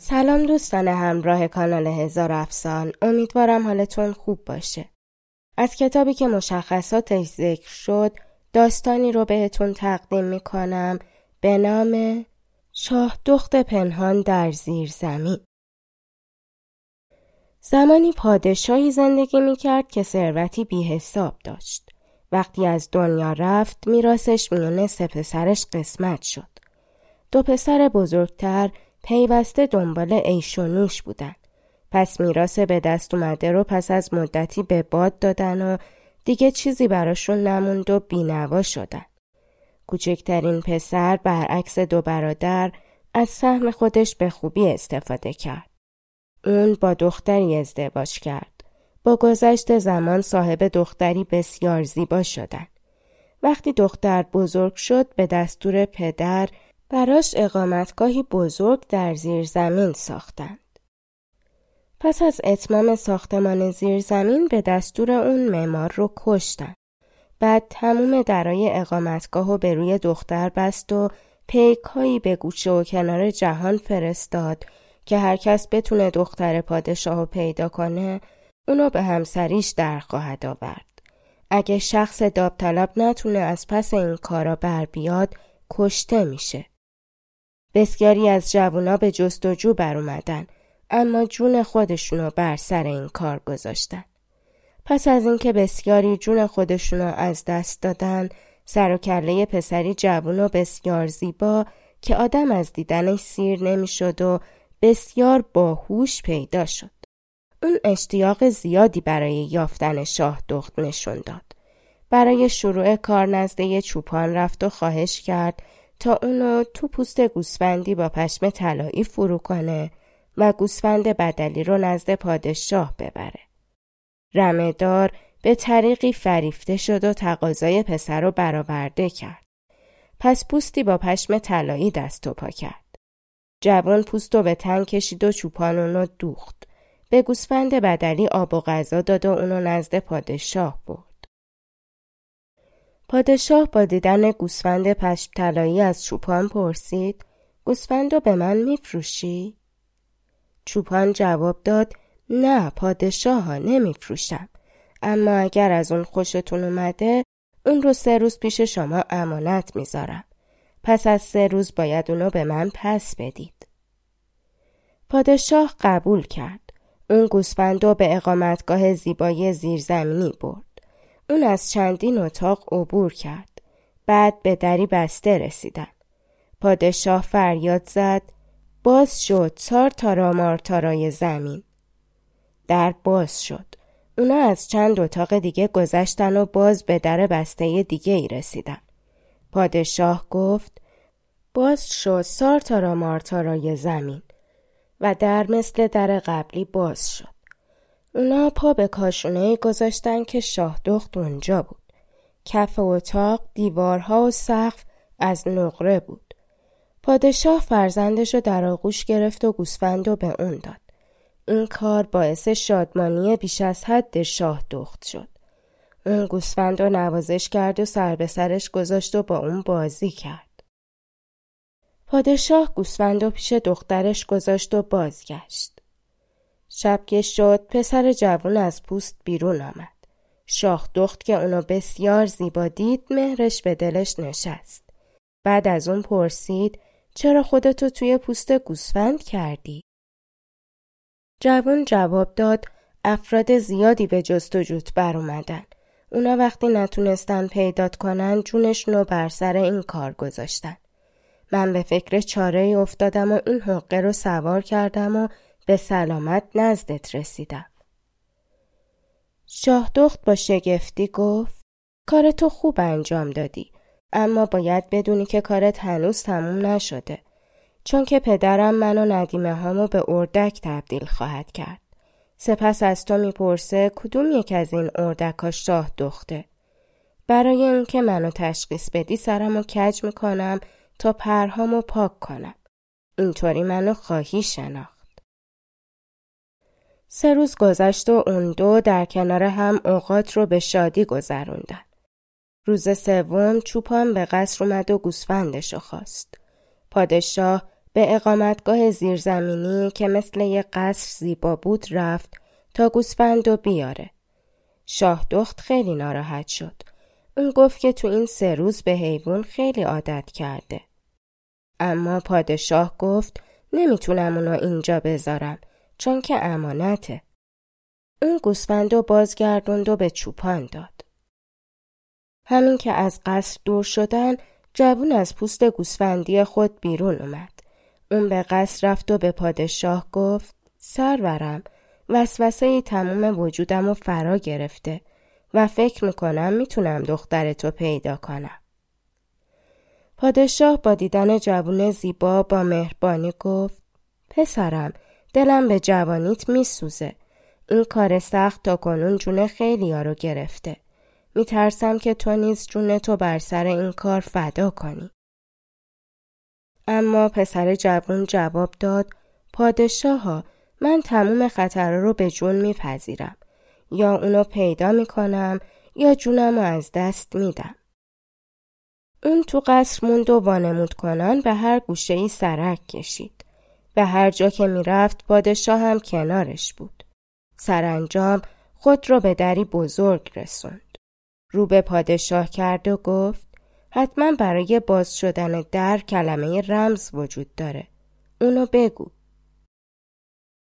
سلام دوستان همراه کانال هزار افسان. امیدوارم حالتون خوب باشه. از کتابی که مشخصاتش ذکر شد داستانی رو بهتون تقدیم می‌کنم به نام شاه دخت پنهان در زیر زمین. زمانی پادشاهی زندگی می‌کرد که ثروتی بی حساب داشت. وقتی از دنیا رفت میراسش میونه سه پسرش قسمت شد. دو پسر بزرگتر پیوسته دنبال عیش و نوش بودن. پس میراث به دست اومده رو پس از مدتی به باد دادن و دیگه چیزی براشون نموند و بینوا شدن. کوچکترین پسر برعکس دو برادر از سهم خودش به خوبی استفاده کرد. اون با دختری ازدواج کرد. با گذشت زمان صاحب دختری بسیار زیبا شدن. وقتی دختر بزرگ شد به دستور پدر براش اقامتگاهی بزرگ در زیر زمین ساختند. پس از اتمام ساختمان زیرزمین به دستور اون معمار رو کشتن. بعد تموم درای اقامتگاه و به روی دختر بست و پیکهایی به گوشه و کنار جهان فرستاد که هر کس بتونه دختر پادشاه پیدا کنه اونو به همسریش در خواهد آورد. اگه شخص داوطلب نتونه از پس این کارا بر بیاد کشته میشه. بسیاری از جوونا به جستجو بر اومدن اما جون خودشونو بر سر این کار گذاشتن. پس از اینکه بسیاری جون خودشونو از دست دادن سر و کله پسری جوون و بسیار زیبا که آدم از دیدنش سیر نمی‌شد و بسیار باهوش پیدا شد. اون اشتیاق زیادی برای یافتن شاه دخت نشون داد. برای شروع کار نزده چوپان رفت و خواهش کرد تا اونو تو پوست گوسفندی با پشم طلایی فرو کنه و گوسفند بدلی رو نزد پادشاه ببره. رمهدار به طریقی فریفته شد و تقاضای پسر رو برآورده کرد. پس پوستی با پشم طلایی دست و پا کرد. جوان پوست رو به تن کشید و چوپان اونو دوخت. به گوسفند بدلی آب و غذا داد و اونو نزد پادشاه برد. پادشاه با دیدن گوسفند پشم طلایی از چوپان پرسید گوسفند رو به من میفروشی؟ چوپان جواب داد نه پادشاه ها نمیفروشم. اما اگر از اون خوشتون اومده اون رو سه روز پیش شما امانت می‌ذارم. پس از سه روز باید اونو به من پس بدید. پادشاه قبول کرد. اون گوسفند رو به اقامتگاه زیبای زیرزمینی برد. اون از چندین اتاق عبور کرد. بعد به دری بسته رسیدن. پادشاه فریاد زد باز شد چار تارا مارتارای زمین. در باز شد. اونا از چند اتاق دیگه گذشتن و باز به در بسته دیگه ای رسیدن. پادشاه گفت باز شد سار تارا مارتارای زمین و در مثل در قبلی باز شد. اونا پا به کاشونه گذاشتن که شاه دخت اونجا بود. کف اتاق، دیوارها و سقف از نقره بود. پادشاه فرزندش رو در آغوش گرفت و گوسفند رو به اون داد. این کار باعث شادمانی بیش از حد شاه دخت شد. اون گوسفند رو نوازش کرد و سر به سرش گذاشت و با اون بازی کرد. پادشاه گوسفند رو پیش دخترش گذاشت و بازگشت. شب که شد پسر جوان از پوست بیرون آمد. شاه دخت که اونو بسیار زیبا دید مهرش به دلش نشست. بعد از اون پرسید چرا خودتو توی پوست گوسفند کردی؟ جوان جواب داد افراد زیادی به جستجوت بر اومدن. اونا وقتی نتونستن پیدات کنن جونش نو بر سر این کار گذاشتن. من به فکر چاره افتادم و این حقه رو سوار کردم و به سلامت نزدت رسیدم. شاه دخت با شگفتی گفت کار تو خوب انجام دادی. اما باید بدونی که کارت هنوز تموم نشده چون که پدرم من و ندیمه هامو به اردک تبدیل خواهد کرد. سپس از تو می‌پرسه کدوم یک از این اردک شاه دخته. برای اینکه منو تشخیص بدی سرمو کج می‌کنم تا پرهامو پاک کنم. اینطوری منو خواهی شناخت. سه روز گذشت و اون دو در کنار هم اوقات رو به شادی گذروندن. روز سوم چوپان به قصر اومد و گوسفندشو خواست. پادشاه به اقامتگاه زیرزمینی که مثل یک قصر زیبا بود رفت تا گوسفند و بیاره. شاه دخت خیلی ناراحت شد. اون گفت که تو این سه روز به حیوان خیلی عادت کرده. اما پادشاه گفت نمی‌تونم اونو اینجا بذارم چون که امانته. اون گوسفند و بازگردوند و به چوپان داد. همین که از قصر دور شدن جوون از پوست گوسفندی خود بیرون اومد. اون به قصر رفت و به پادشاه گفت سرورم وسوسه تموم وجودم و فرا گرفته و فکر می‌کنم می‌تونم دختر تو پیدا کنم. پادشاه با دیدن جوون زیبا با مهربانی گفت پسرم دلم به جوانیت میسوزه. این کار سخت تا کنون جون خیلی رو گرفته. میترسم که تو نیز جون تو بر سر این کار فدا کنی. اما پسر جوان جواب داد پادشاه ها من تموم خطر رو به جون میپذیرم یا اونو پیدا می‌کنم یا جونم رو از دست میدم. اون تو قصر موند و وانمود کنان به هر گوشه ای سرک کشید. به هر جا که می‌رفت پادشاه هم کنارش بود. سرانجام خود را به دری بزرگ رسوند. رو به پادشاه کرد و گفت حتما برای باز شدن در کلمه رمز وجود داره. اونو بگو.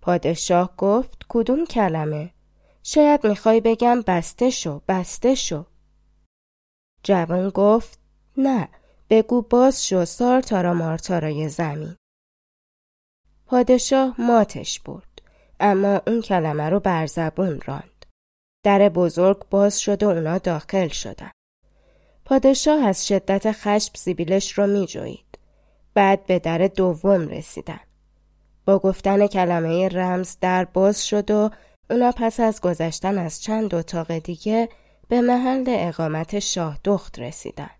پادشاه گفت کدوم کلمه؟ شاید می‌خوای بگم بسته شو بسته شو. جوان گفت نه بگو باز شو سارتارا مارتارای زمین. پادشاه ماتش برد اما اون کلمه رو بر زبون راند. در بزرگ باز شد و اونا داخل شدن. پادشاه از شدت خشم سیبیلش رو می جوید. بعد به در دوم رسیدن. با گفتن کلمه رمز در باز شد و اونا پس از گذشتن از چند اتاق دیگه به محل اقامت شاه دخت رسیدن.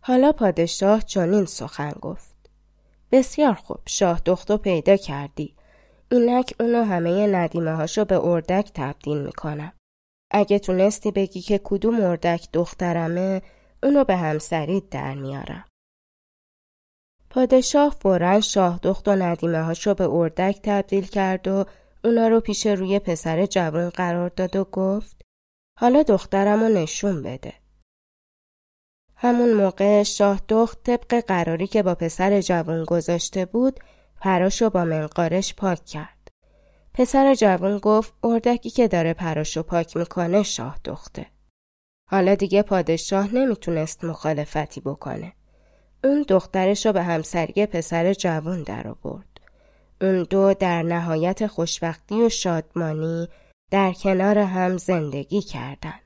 حالا پادشاه چنین سخن گفت. بسیار خوب شاه دختو پیدا کردی. اینک اونو همه ندیمه هاشو به اردک تبدیل می‌کنم. اگه تونستی بگی که کدوم اردک دخترمه اونو به همسریت در میارم. پادشاه فورا شاه دخت و ندیمه هاشو به اردک تبدیل کرد و اونا رو پیش روی پسر جوان قرار داد و گفت حالا دخترمو نشون بده. همون موقع شاه دخت طبق قراری که با پسر جوان گذاشته بود پراشو با منقارش پاک کرد. پسر جوان گفت اردکی که داره پراشو پاک می‌کنه شاه دخته. حالا دیگه پادشاه نمی‌تونست مخالفتی بکنه. اون دخترش رو به همسری پسر جوان در آورد. اون دو در نهایت خوشبختی و شادمانی در کنار هم زندگی کردند.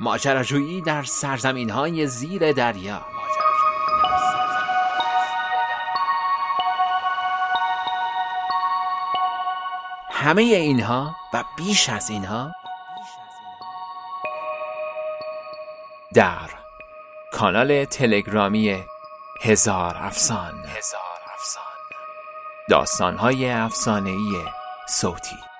ماجراجویی در سرزمین های زیر دریا. همه اینها و بیش از اینها در کانال تلگرامی هزار افسان. هزار افسان. داستانهای افسانه‌ای صوتی.